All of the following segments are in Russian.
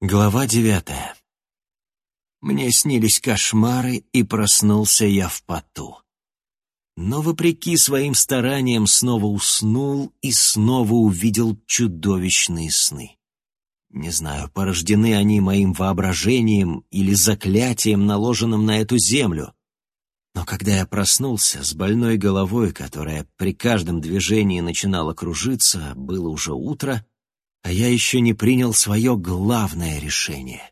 Глава девятая. Мне снились кошмары, и проснулся я в поту. Но, вопреки своим стараниям, снова уснул и снова увидел чудовищные сны. Не знаю, порождены они моим воображением или заклятием, наложенным на эту землю. Но когда я проснулся с больной головой, которая при каждом движении начинала кружиться, было уже утро — а я еще не принял свое главное решение.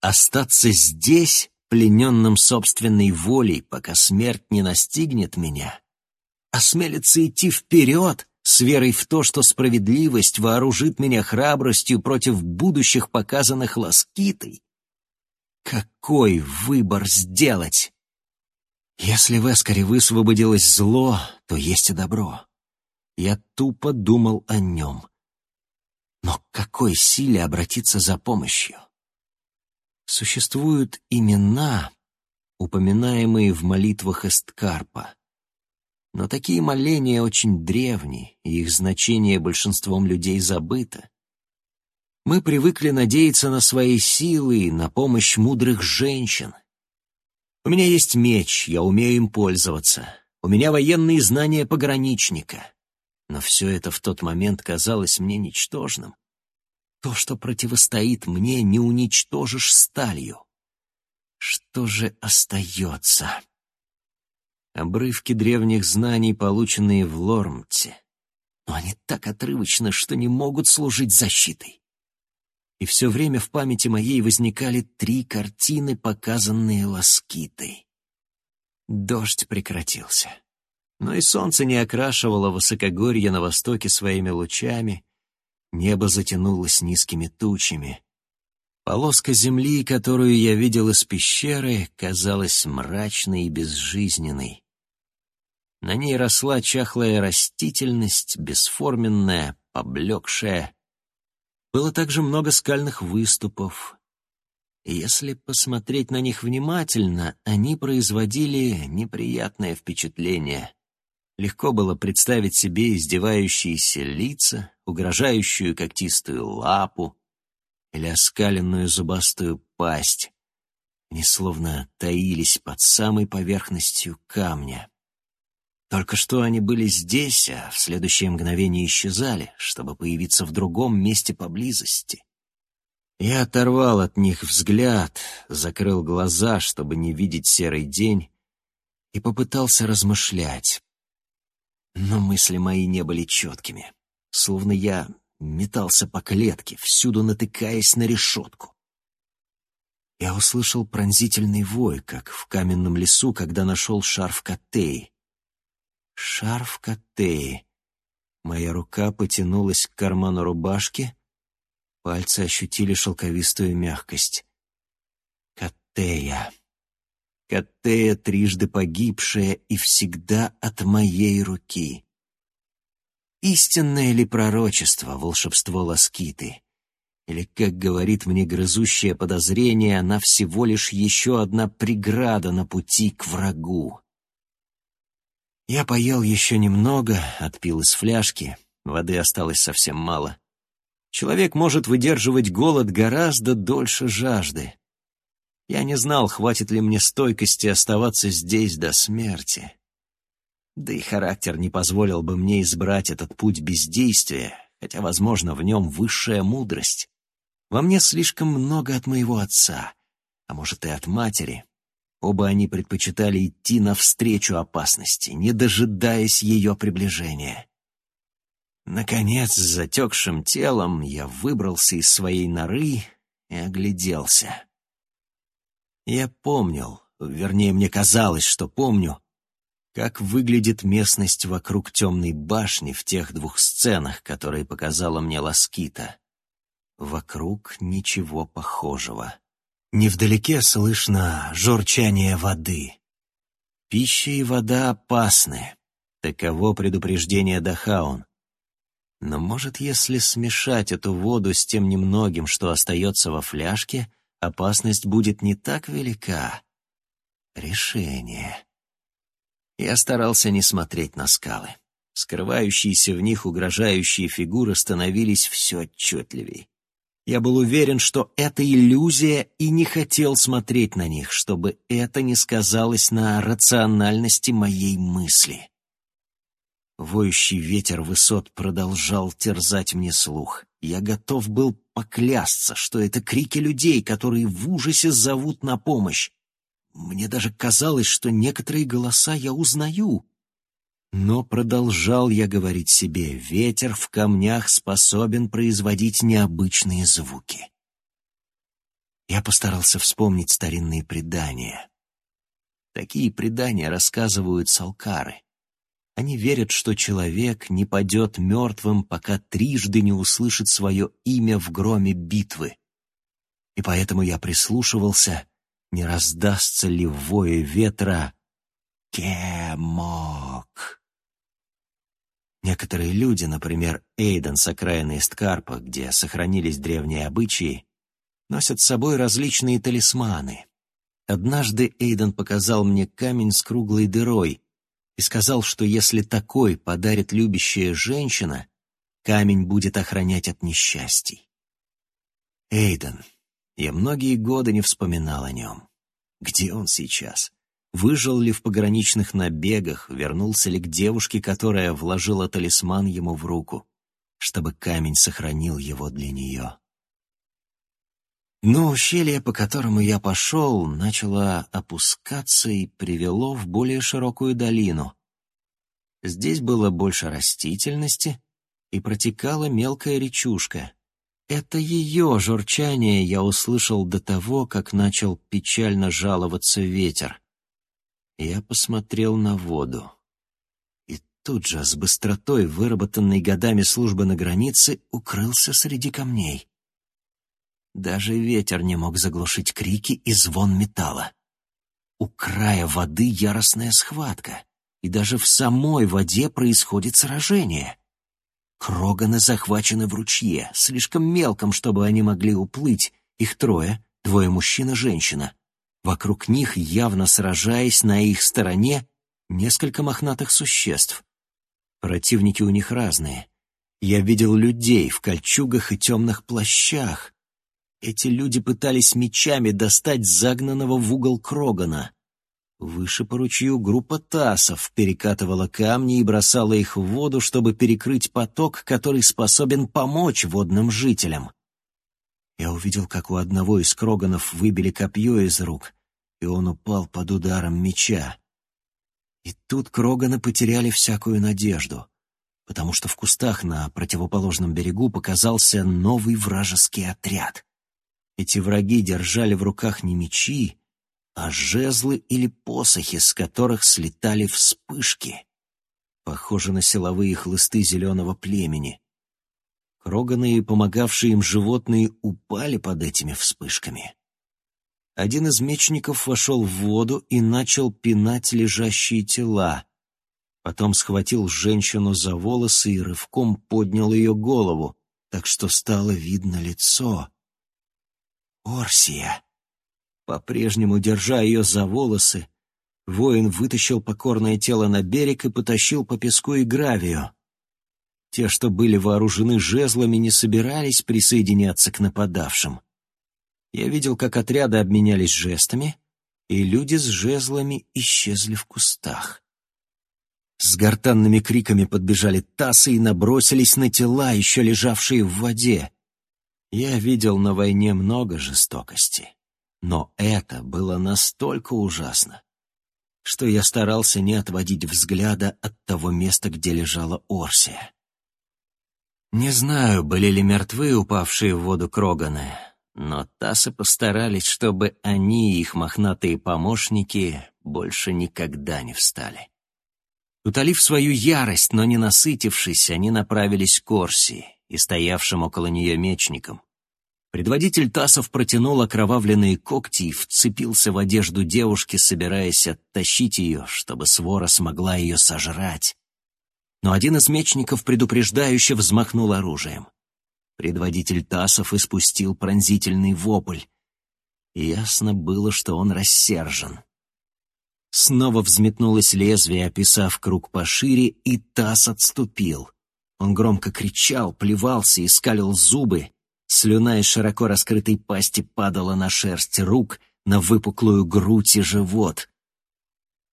Остаться здесь, плененным собственной волей, пока смерть не настигнет меня. Осмелиться идти вперед, с верой в то, что справедливость вооружит меня храбростью против будущих показанных ласкитой. Какой выбор сделать? Если в Эскаре высвободилось зло, то есть и добро. Я тупо думал о нем — но к какой силе обратиться за помощью? Существуют имена, упоминаемые в молитвах Эсткарпа. Но такие моления очень древние, и их значение большинством людей забыто. Мы привыкли надеяться на свои силы и на помощь мудрых женщин. У меня есть меч, я умею им пользоваться. У меня военные знания пограничника. Но все это в тот момент казалось мне ничтожным. То, что противостоит мне, не уничтожишь сталью. Что же остается? Обрывки древних знаний, полученные в Лормте. Но они так отрывочны, что не могут служить защитой. И все время в памяти моей возникали три картины, показанные ласкитой. Дождь прекратился но и солнце не окрашивало высокогорье на востоке своими лучами, небо затянулось низкими тучами. Полоска земли, которую я видел из пещеры, казалась мрачной и безжизненной. На ней росла чахлая растительность, бесформенная, поблекшая. Было также много скальных выступов. Если посмотреть на них внимательно, они производили неприятное впечатление. Легко было представить себе издевающиеся лица, угрожающую когтистую лапу или оскаленную зубастую пасть. Они словно таились под самой поверхностью камня. Только что они были здесь, а в следующее мгновение исчезали, чтобы появиться в другом месте поблизости. Я оторвал от них взгляд, закрыл глаза, чтобы не видеть серый день, и попытался размышлять. Но мысли мои не были четкими, словно я метался по клетке, всюду натыкаясь на решетку. Я услышал пронзительный вой, как в каменном лесу, когда нашел шарф Коттеи. Шарф Коттеи. Моя рука потянулась к карману рубашки, пальцы ощутили шелковистую мягкость. Коттея. Катея, трижды погибшая и всегда от моей руки. Истинное ли пророчество, волшебство Ласкиты? Или, как говорит мне грызущее подозрение, она всего лишь еще одна преграда на пути к врагу? Я поел еще немного, отпил из фляжки, воды осталось совсем мало. Человек может выдерживать голод гораздо дольше жажды. Я не знал, хватит ли мне стойкости оставаться здесь до смерти. Да и характер не позволил бы мне избрать этот путь бездействия, хотя, возможно, в нем высшая мудрость. Во мне слишком много от моего отца, а может и от матери. Оба они предпочитали идти навстречу опасности, не дожидаясь ее приближения. Наконец, с затекшим телом я выбрался из своей норы и огляделся. Я помнил, вернее, мне казалось, что помню, как выглядит местность вокруг темной башни в тех двух сценах, которые показала мне Ласкита. Вокруг ничего похожего. Невдалеке слышно журчание воды. Пища и вода опасны. Таково предупреждение Дахаун. Но, может, если смешать эту воду с тем немногим, что остается во фляжке, опасность будет не так велика. Решение. Я старался не смотреть на скалы. Скрывающиеся в них угрожающие фигуры становились все отчетливей. Я был уверен, что это иллюзия, и не хотел смотреть на них, чтобы это не сказалось на рациональности моей мысли. Воющий ветер высот продолжал терзать мне слух. Я готов был поклясться, что это крики людей, которые в ужасе зовут на помощь. Мне даже казалось, что некоторые голоса я узнаю. Но продолжал я говорить себе, ветер в камнях способен производить необычные звуки. Я постарался вспомнить старинные предания. Такие предания рассказывают салкары. Они верят, что человек не падет мертвым, пока трижды не услышит свое имя в громе битвы. И поэтому я прислушивался, не раздастся ли вое ветра «Кемок». Некоторые люди, например, Эйден с окраины Эсткарпа, где сохранились древние обычаи, носят с собой различные талисманы. Однажды Эйден показал мне камень с круглой дырой, и сказал, что если такой подарит любящая женщина, камень будет охранять от несчастий. Эйден. Я многие годы не вспоминал о нем. Где он сейчас? Выжил ли в пограничных набегах, вернулся ли к девушке, которая вложила талисман ему в руку, чтобы камень сохранил его для нее? Но ущелье, по которому я пошел, начало опускаться и привело в более широкую долину. Здесь было больше растительности, и протекала мелкая речушка. Это ее журчание я услышал до того, как начал печально жаловаться ветер. Я посмотрел на воду. И тут же, с быстротой, выработанной годами службы на границе, укрылся среди камней. Даже ветер не мог заглушить крики и звон металла. У края воды яростная схватка, и даже в самой воде происходит сражение. Кроганы захвачены в ручье, слишком мелком, чтобы они могли уплыть. Их трое, двое мужчин и женщина. Вокруг них, явно сражаясь на их стороне, несколько мохнатых существ. Противники у них разные. Я видел людей в кольчугах и темных плащах, эти люди пытались мечами достать загнанного в угол Крогана. Выше по ручью группа тасов перекатывала камни и бросала их в воду, чтобы перекрыть поток, который способен помочь водным жителям. Я увидел, как у одного из Кроганов выбили копье из рук, и он упал под ударом меча. И тут Кроганы потеряли всякую надежду, потому что в кустах на противоположном берегу показался новый вражеский отряд. Эти враги держали в руках не мечи, а жезлы или посохи, с которых слетали вспышки. Похоже на силовые хлысты зеленого племени. Кроганые, помогавшие им животные, упали под этими вспышками. Один из мечников вошел в воду и начал пинать лежащие тела. Потом схватил женщину за волосы и рывком поднял ее голову, так что стало видно лицо. Орсия. По-прежнему, держа ее за волосы, воин вытащил покорное тело на берег и потащил по песку и гравию. Те, что были вооружены жезлами, не собирались присоединяться к нападавшим. Я видел, как отряды обменялись жестами, и люди с жезлами исчезли в кустах. С гортанными криками подбежали тасы и набросились на тела, еще лежавшие в воде. Я видел на войне много жестокости, но это было настолько ужасно, что я старался не отводить взгляда от того места, где лежала Орсия. Не знаю, были ли мертвы упавшие в воду Кроганы, но Тасы постарались, чтобы они и их мохнатые помощники больше никогда не встали. Утолив свою ярость, но не насытившись, они направились к Орсии и стоявшим около нее мечником. Предводитель Тасов протянул окровавленные когти и вцепился в одежду девушки, собираясь оттащить ее, чтобы свора смогла ее сожрать. Но один из мечников предупреждающе взмахнул оружием. Предводитель Тасов испустил пронзительный вопль. Ясно было, что он рассержен. Снова взметнулось лезвие, описав круг пошире, и Тас отступил. Он громко кричал, плевался и скалил зубы. Слюна из широко раскрытой пасти падала на шерсть рук, на выпуклую грудь и живот.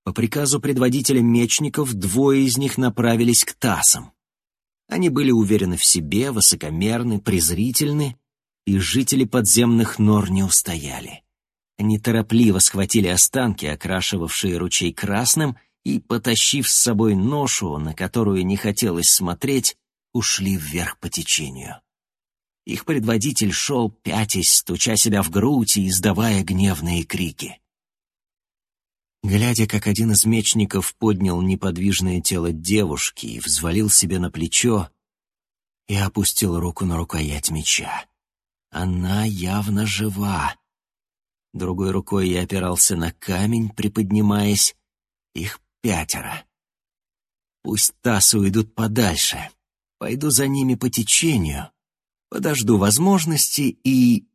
По приказу предводителя мечников двое из них направились к тасам. Они были уверены в себе, высокомерны, презрительны, и жители подземных нор не устояли. Они торопливо схватили останки, окрашивавшие ручей красным, и, потащив с собой ношу, на которую не хотелось смотреть, ушли вверх по течению. Их предводитель шел, пятясь, стуча себя в грудь и издавая гневные крики. Глядя, как один из мечников поднял неподвижное тело девушки и взвалил себе на плечо, я опустил руку на рукоять меча. Она явно жива. Другой рукой я опирался на камень, приподнимаясь. Их пятеро. Пусть тасы уйдут подальше. Пойду за ними по течению подожду возможности и...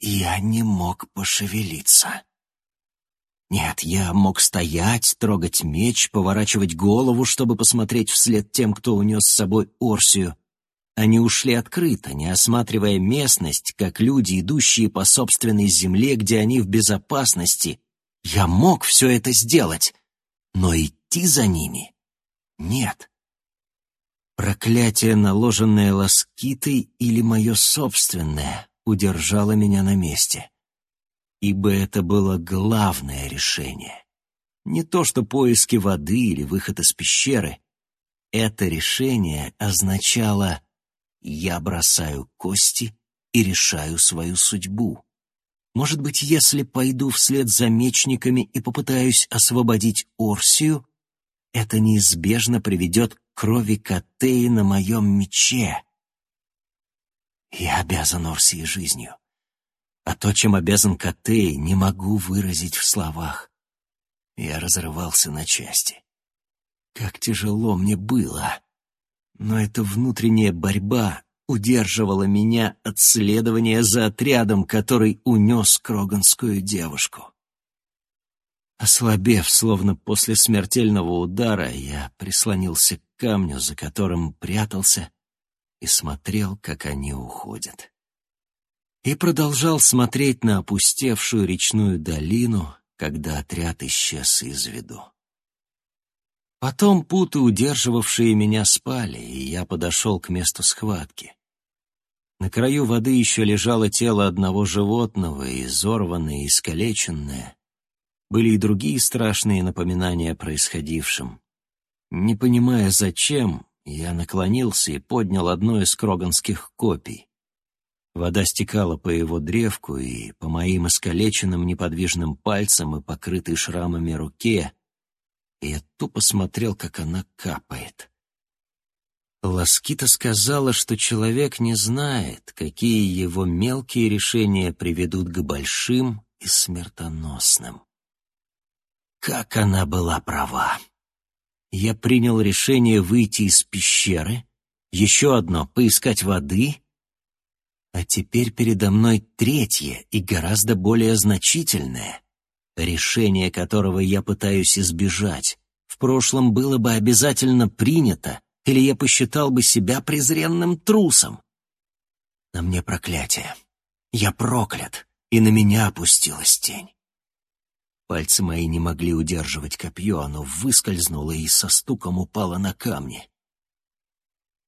Я не мог пошевелиться. Нет, я мог стоять, трогать меч, поворачивать голову, чтобы посмотреть вслед тем, кто унес с собой Орсию. Они ушли открыто, не осматривая местность, как люди, идущие по собственной земле, где они в безопасности. Я мог все это сделать, но идти за ними — нет. Проклятие, наложенное лоскитой, или мое собственное, удержало меня на месте. Ибо это было главное решение. Не то, что поиски воды или выход из пещеры. Это решение означало «я бросаю кости и решаю свою судьбу». Может быть, если пойду вслед за мечниками и попытаюсь освободить Орсию, это неизбежно приведет крови Катеи на моем мече. Я обязан Орсии жизнью. А то, чем обязан Катеи, не могу выразить в словах. Я разрывался на части. Как тяжело мне было. Но эта внутренняя борьба удерживала меня от следования за отрядом, который унес кроганскую девушку. Ослабев, словно после смертельного удара, я прислонился к камню, за которым прятался, и смотрел, как они уходят. И продолжал смотреть на опустевшую речную долину, когда отряд исчез из виду. Потом путы, удерживавшие меня, спали, и я подошел к месту схватки. На краю воды еще лежало тело одного животного, изорванное искалеченное — были и другие страшные напоминания о происходившем. Не понимая, зачем, я наклонился и поднял одно из кроганских копий. Вода стекала по его древку и по моим искалеченным неподвижным пальцам и покрытой шрамами руке, и я тупо смотрел, как она капает. Ласкита сказала, что человек не знает, какие его мелкие решения приведут к большим и смертоносным. Как она была права. Я принял решение выйти из пещеры, еще одно — поискать воды, а теперь передо мной третье и гораздо более значительное, решение которого я пытаюсь избежать. В прошлом было бы обязательно принято, или я посчитал бы себя презренным трусом. На мне проклятие. Я проклят, и на меня опустилась тень. Пальцы мои не могли удерживать копье, оно выскользнуло и со стуком упало на камни.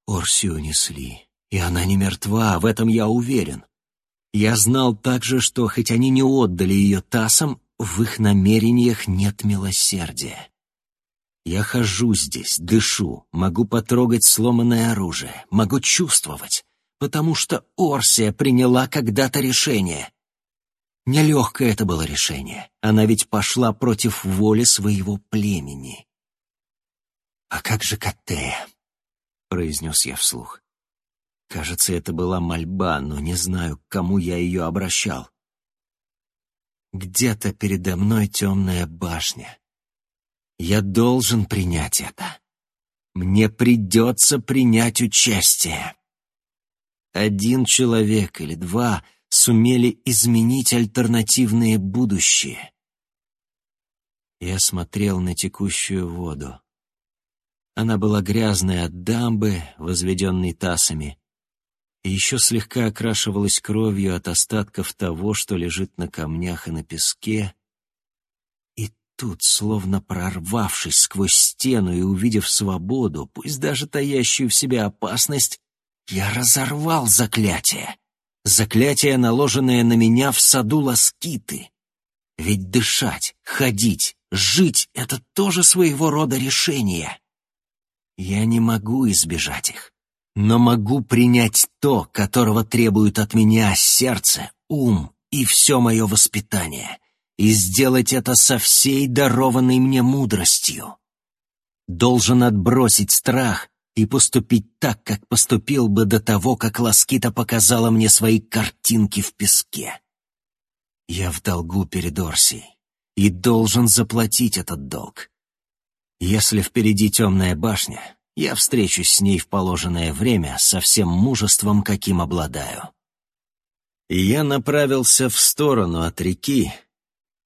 Орсию несли, и она не мертва, в этом я уверен. Я знал также, что хоть они не отдали ее тасам, в их намерениях нет милосердия. Я хожу здесь, дышу, могу потрогать сломанное оружие, могу чувствовать, потому что Орсия приняла когда-то решение. Нелегкое это было решение. Она ведь пошла против воли своего племени. «А как же Каттея?» — произнес я вслух. Кажется, это была мольба, но не знаю, к кому я ее обращал. Где-то передо мной темная башня. Я должен принять это. Мне придется принять участие. Один человек или два сумели изменить альтернативные будущее. Я смотрел на текущую воду. Она была грязной от дамбы, возведенной тасами, и еще слегка окрашивалась кровью от остатков того, что лежит на камнях и на песке. Тут, словно прорвавшись сквозь стену и увидев свободу, пусть даже таящую в себе опасность, я разорвал заклятие. Заклятие, наложенное на меня в саду Ласкиты. Ведь дышать, ходить, жить — это тоже своего рода решение. Я не могу избежать их, но могу принять то, которого требует от меня сердце, ум и все мое воспитание, и сделать это со всей дарованной мне мудростью. Должен отбросить страх и поступить так, как поступил бы до того, как Ласкита показала мне свои картинки в песке. Я в долгу перед Орсией и должен заплатить этот долг. Если впереди темная башня, я встречусь с ней в положенное время со всем мужеством, каким обладаю. Я направился в сторону от реки,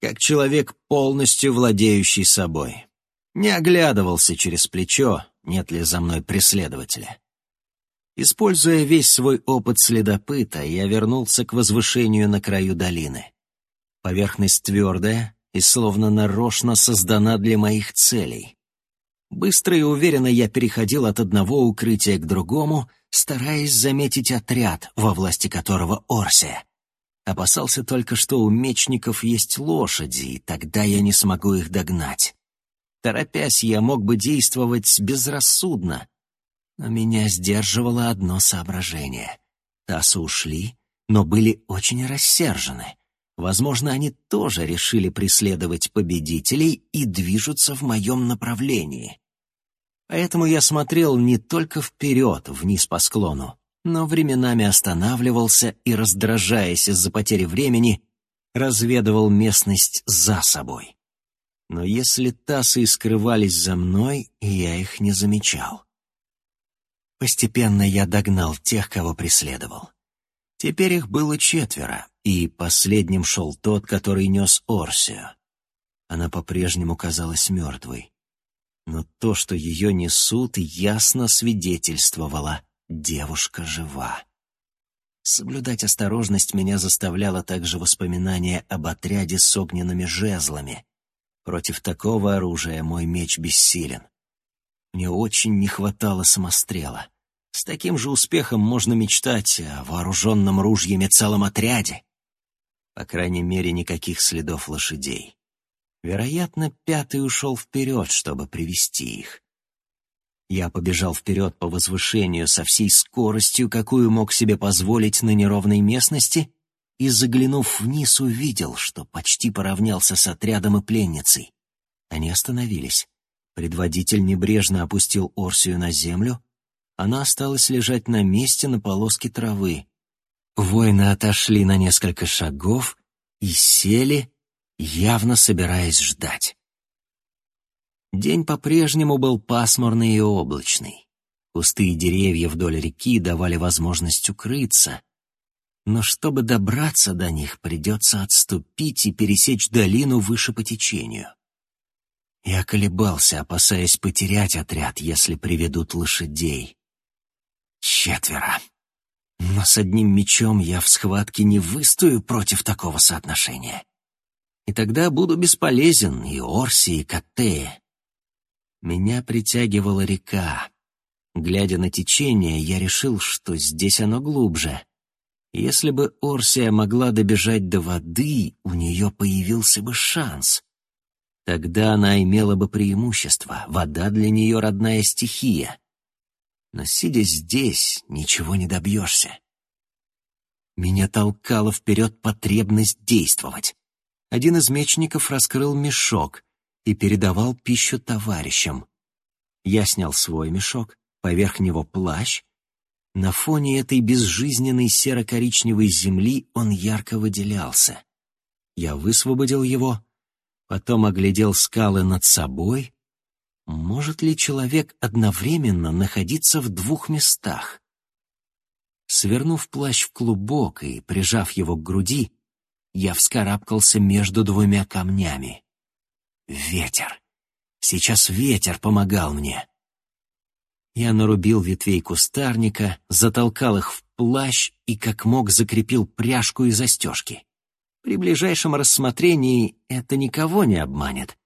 как человек, полностью владеющий собой. Не оглядывался через плечо, нет ли за мной преследователя. Используя весь свой опыт следопыта, я вернулся к возвышению на краю долины. Поверхность твердая и словно нарочно создана для моих целей. Быстро и уверенно я переходил от одного укрытия к другому, стараясь заметить отряд, во власти которого Орсия. Опасался только, что у мечников есть лошади, и тогда я не смогу их догнать. Торопясь, я мог бы действовать безрассудно, но меня сдерживало одно соображение. Тасы ушли, но были очень рассержены. Возможно, они тоже решили преследовать победителей и движутся в моем направлении. Поэтому я смотрел не только вперед, вниз по склону, но временами останавливался и, раздражаясь из-за потери времени, разведывал местность за собой. Но если тасы скрывались за мной, я их не замечал. Постепенно я догнал тех, кого преследовал. Теперь их было четверо, и последним шел тот, который нес Орсию. Она по-прежнему казалась мертвой. Но то, что ее несут, ясно свидетельствовало — девушка жива. Соблюдать осторожность меня заставляло также воспоминание об отряде с огненными жезлами. Против такого оружия мой меч бессилен. Мне очень не хватало самострела. С таким же успехом можно мечтать о вооруженном ружьями целом отряде. По крайней мере, никаких следов лошадей. Вероятно, пятый ушел вперед, чтобы привести их. Я побежал вперед по возвышению со всей скоростью, какую мог себе позволить на неровной местности, и, заглянув вниз, увидел, что почти поравнялся с отрядом и пленницей. Они остановились. Предводитель небрежно опустил Орсию на землю. Она осталась лежать на месте на полоске травы. Воины отошли на несколько шагов и сели, явно собираясь ждать. День по-прежнему был пасмурный и облачный. Кусты и деревья вдоль реки давали возможность укрыться, но чтобы добраться до них, придется отступить и пересечь долину выше по течению. Я колебался, опасаясь потерять отряд, если приведут лошадей. Четверо. Но с одним мечом я в схватке не выстою против такого соотношения. И тогда буду бесполезен и Орси, и Каттея. Меня притягивала река. Глядя на течение, я решил, что здесь оно глубже. Если бы Орсия могла добежать до воды, у нее появился бы шанс. Тогда она имела бы преимущество, вода для нее родная стихия. Но сидя здесь, ничего не добьешься. Меня толкала вперед потребность действовать. Один из мечников раскрыл мешок и передавал пищу товарищам. Я снял свой мешок, поверх него плащ, на фоне этой безжизненной серо-коричневой земли он ярко выделялся. Я высвободил его, потом оглядел скалы над собой. Может ли человек одновременно находиться в двух местах? Свернув плащ в клубок и прижав его к груди, я вскарабкался между двумя камнями. Ветер. Сейчас ветер помогал мне. Я нарубил ветвей кустарника, затолкал их в плащ и как мог закрепил пряжку и застежки. При ближайшем рассмотрении это никого не обманет.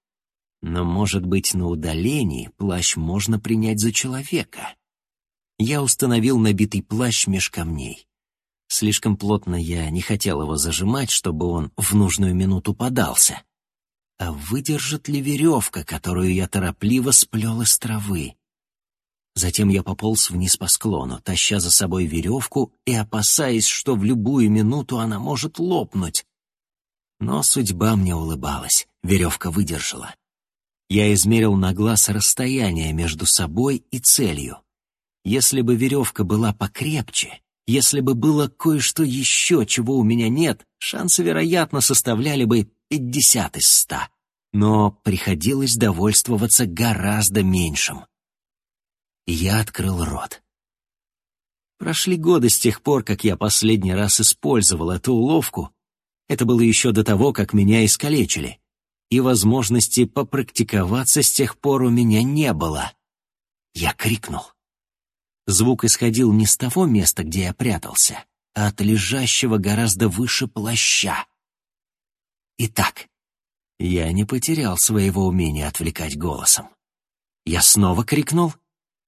Но, может быть, на удалении плащ можно принять за человека. Я установил набитый плащ меж камней. Слишком плотно я не хотел его зажимать, чтобы он в нужную минуту подался. А выдержит ли веревка, которую я торопливо сплел из травы? Затем я пополз вниз по склону, таща за собой веревку и опасаясь, что в любую минуту она может лопнуть. Но судьба мне улыбалась, веревка выдержала. Я измерил на глаз расстояние между собой и целью. Если бы веревка была покрепче, если бы было кое-что еще, чего у меня нет, шансы, вероятно, составляли бы пятьдесят из ста. Но приходилось довольствоваться гораздо меньшим. Я открыл рот. Прошли годы с тех пор, как я последний раз использовал эту уловку, это было еще до того, как меня искалечили. И возможности попрактиковаться с тех пор у меня не было. Я крикнул. Звук исходил не с того места, где я прятался, а от лежащего гораздо выше плаща. Итак, я не потерял своего умения отвлекать голосом. Я снова крикнул,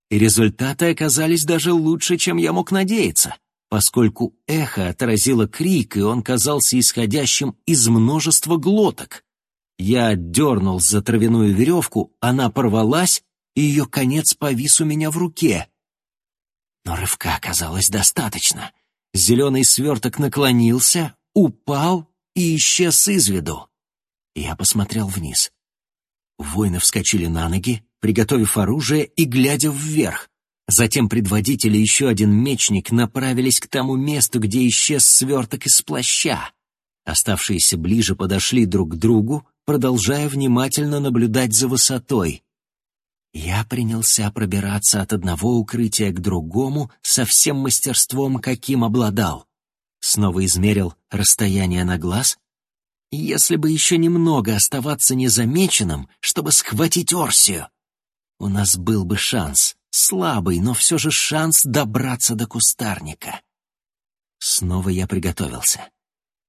и результаты оказались даже лучше, чем я мог надеяться поскольку эхо отразило крик, и он казался исходящим из множества глоток. Я дернул за травяную веревку, она порвалась, и ее конец повис у меня в руке. Но рывка оказалось достаточно. Зеленый сверток наклонился, упал и исчез из виду. Я посмотрел вниз. Воины вскочили на ноги, приготовив оружие и глядя вверх. Затем предводитель и еще один мечник направились к тому месту, где исчез сверток из плаща. Оставшиеся ближе подошли друг к другу, продолжая внимательно наблюдать за высотой. Я принялся пробираться от одного укрытия к другому со всем мастерством, каким обладал. Снова измерил расстояние на глаз. Если бы еще немного оставаться незамеченным, чтобы схватить Орсию, у нас был бы шанс. Слабый, но все же шанс добраться до кустарника. Снова я приготовился.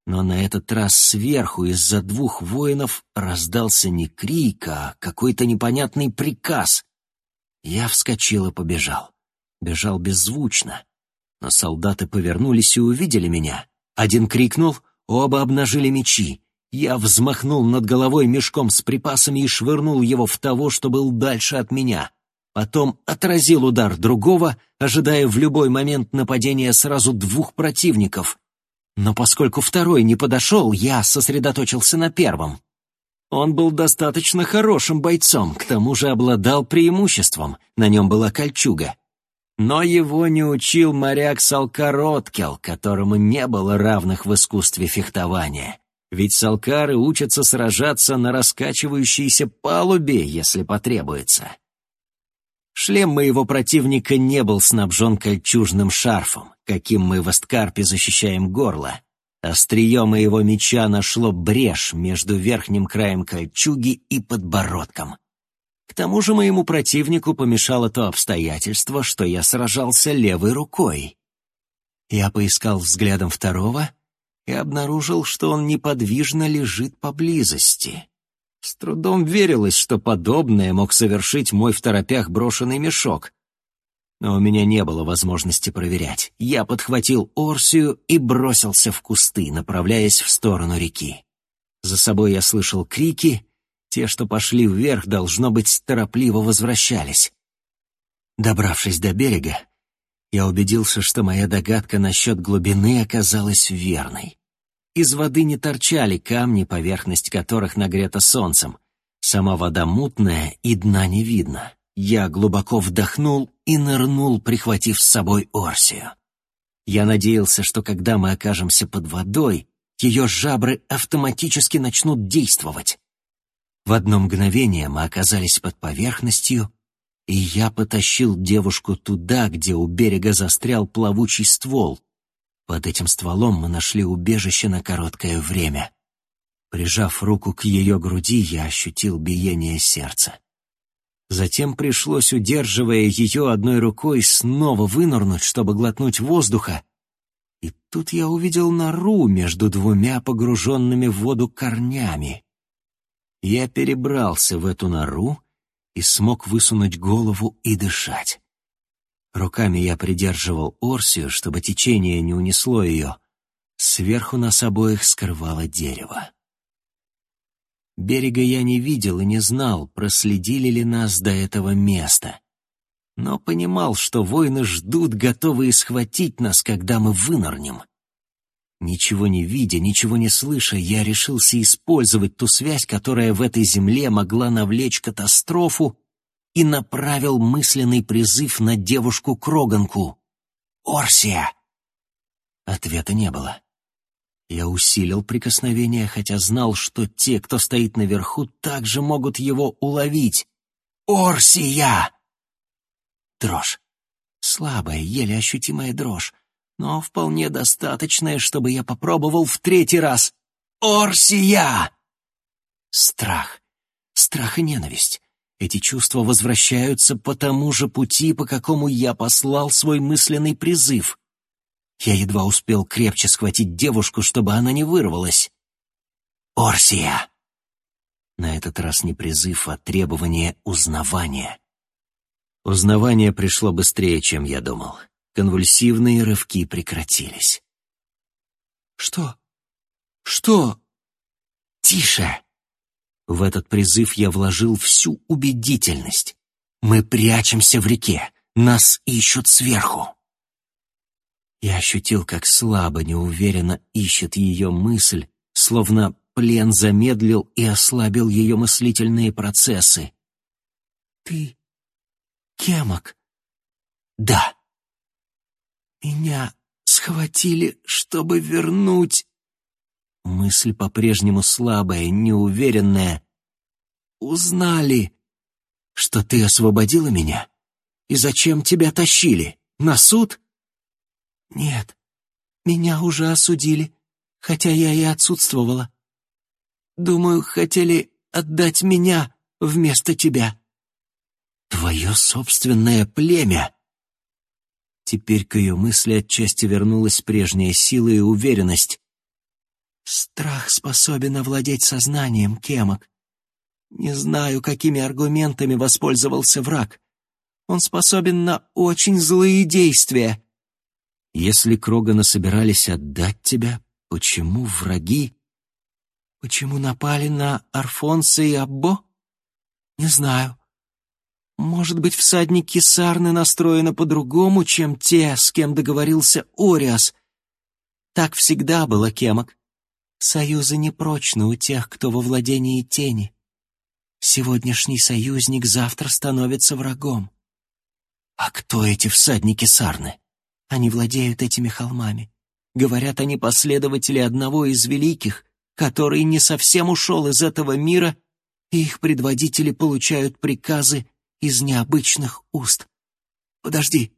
Но на этот раз сверху из-за двух воинов раздался не крик, а какой-то непонятный приказ. Я вскочил и побежал. Бежал беззвучно. Но солдаты повернулись и увидели меня. Один крикнул, оба обнажили мечи. Я взмахнул над головой мешком с припасами и швырнул его в того, что был дальше от меня. Потом отразил удар другого, ожидая в любой момент нападения сразу двух противников. Но поскольку второй не подошел, я сосредоточился на первом. Он был достаточно хорошим бойцом, к тому же обладал преимуществом, на нем была кольчуга. Но его не учил моряк Салкар Откел, которому не было равных в искусстве фехтования. Ведь салкары учатся сражаться на раскачивающейся палубе, если потребуется. Шлем моего противника не был снабжен кольчужным шарфом, каким мы в Эсткарпе защищаем горло. Острие моего меча нашло брешь между верхним краем кольчуги и подбородком. К тому же моему противнику помешало то обстоятельство, что я сражался левой рукой. Я поискал взглядом второго и обнаружил, что он неподвижно лежит поблизости. С трудом верилось, что подобное мог совершить мой в торопях брошенный мешок. Но у меня не было возможности проверять. Я подхватил Орсию и бросился в кусты, направляясь в сторону реки. За собой я слышал крики, те, что пошли вверх, должно быть, торопливо возвращались. Добравшись до берега, я убедился, что моя догадка насчет глубины оказалась верной. Из воды не торчали камни, поверхность которых нагрета солнцем. Сама вода мутная и дна не видно. Я глубоко вдохнул и нырнул, прихватив с собой Орсию. Я надеялся, что когда мы окажемся под водой, ее жабры автоматически начнут действовать. В одно мгновение мы оказались под поверхностью, и я потащил девушку туда, где у берега застрял плавучий ствол, под этим стволом мы нашли убежище на короткое время. Прижав руку к ее груди, я ощутил биение сердца. Затем пришлось, удерживая ее одной рукой, снова вынырнуть, чтобы глотнуть воздуха, И тут я увидел нору между двумя погруженными в воду корнями. Я перебрался в эту нору и смог высунуть голову и дышать. Руками я придерживал Орсию, чтобы течение не унесло ее. Сверху нас обоих скрывало дерево. Берега я не видел и не знал, проследили ли нас до этого места. Но понимал, что воины ждут, готовые схватить нас, когда мы вынырнем. Ничего не видя, ничего не слыша, я решился использовать ту связь, которая в этой земле могла навлечь катастрофу, и направил мысленный призыв на девушку-кроганку. «Орсия!» Ответа не было. Я усилил прикосновение, хотя знал, что те, кто стоит наверху, также могут его уловить. «Орсия!» Дрожь. Слабая, еле ощутимая дрожь, но вполне достаточная, чтобы я попробовал в третий раз. «Орсия!» Страх. Страх и ненависть. Эти чувства возвращаются по тому же пути, по какому я послал свой мысленный призыв. Я едва успел крепче схватить девушку, чтобы она не вырвалась. «Орсия!» На этот раз не призыв, а требование узнавания. Узнавание пришло быстрее, чем я думал. Конвульсивные рывки прекратились. «Что? Что?» «Тише!» В этот призыв я вложил всю убедительность. «Мы прячемся в реке, нас ищут сверху!» Я ощутил, как слабо, неуверенно ищет ее мысль, словно плен замедлил и ослабил ее мыслительные процессы. «Ты... Кемок?» «Да». «Меня схватили, чтобы вернуть...» Мысль по-прежнему слабая, неуверенная. «Узнали, что ты освободила меня? И зачем тебя тащили? На суд?» «Нет, меня уже осудили, хотя я и отсутствовала. Думаю, хотели отдать меня вместо тебя». «Твое собственное племя!» Теперь к ее мысли отчасти вернулась прежняя сила и уверенность. «Страх способен овладеть сознанием, Кемок. Не знаю, какими аргументами воспользовался враг. Он способен на очень злые действия. Если Крогана собирались отдать тебя, почему враги? Почему напали на Арфонса и Аббо? Не знаю. Может быть, всадники Сарны настроены по-другому, чем те, с кем договорился Ориас. Так всегда было, Кемок. Союзы непрочны у тех, кто во владении тени. Сегодняшний союзник завтра становится врагом. А кто эти всадники Сарны? Они владеют этими холмами. Говорят, они последователи одного из великих, который не совсем ушел из этого мира, и их предводители получают приказы из необычных уст. Подожди.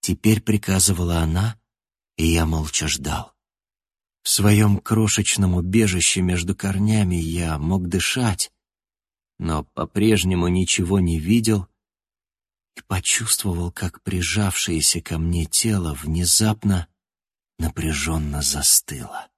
Теперь приказывала она, и я молча ждал. В своем крошечном убежище между корнями я мог дышать, но по-прежнему ничего не видел и почувствовал, как прижавшееся ко мне тело внезапно напряженно застыло.